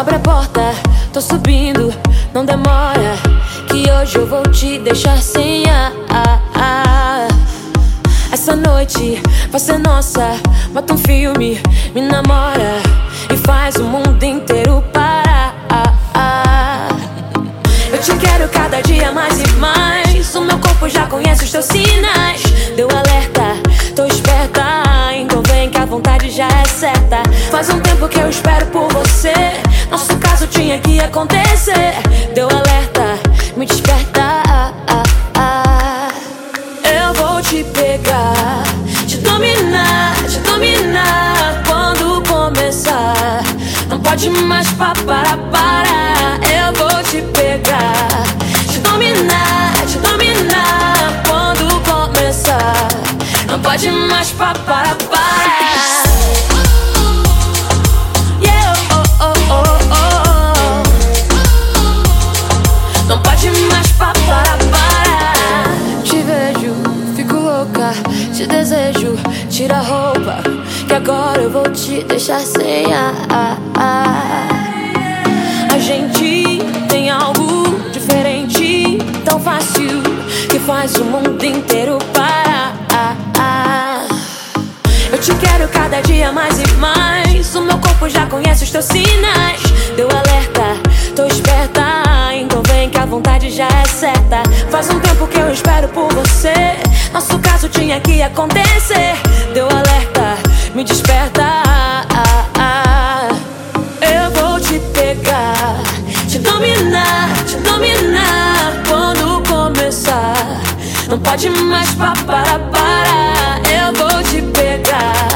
Abre a porta, tô subindo, não demora. Que hoje eu vou te deixar sem ar. Essa noite vai ser nossa. Bota um filme, me namora e faz o mundo inteiro parar. Eu te quero cada dia mais e mais. O meu corpo já conhece os teus sinais. Deu alerta, que acontecer. Deu alerta, me desperta. Eu vou te pegar, te dominar, te dominar. Quando começar, não pode mais parar, para. Eu vou te pegar, te dominar, te dominar. Quando começar, não pode mais parar, para. Vou te deixar sem ar. A gente tem algo diferente, tão fácil, que faz o mundo inteiro parar. Eu te quero cada dia mais e mais. O meu corpo já conhece os teus sinais. Deu alerta, tô esperta. Então vem que a vontade já é certa. Faz um tempo que eu espero por você. Nosso caso tinha que acontecer. Deu alerta, me desperta. Não pode mais parar, para. Eu vou te pegar,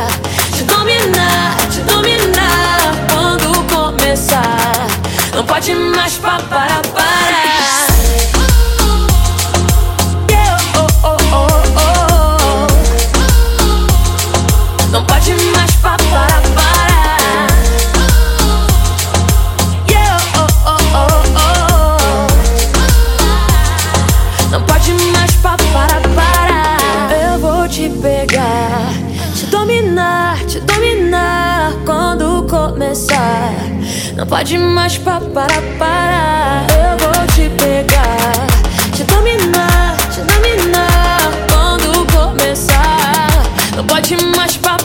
pegar, te dominar, te dominar. Quando começar, não pode mais parar, para. Eu vou te pegar, te dominar, te dominar. Quando começar, não pode mais parar,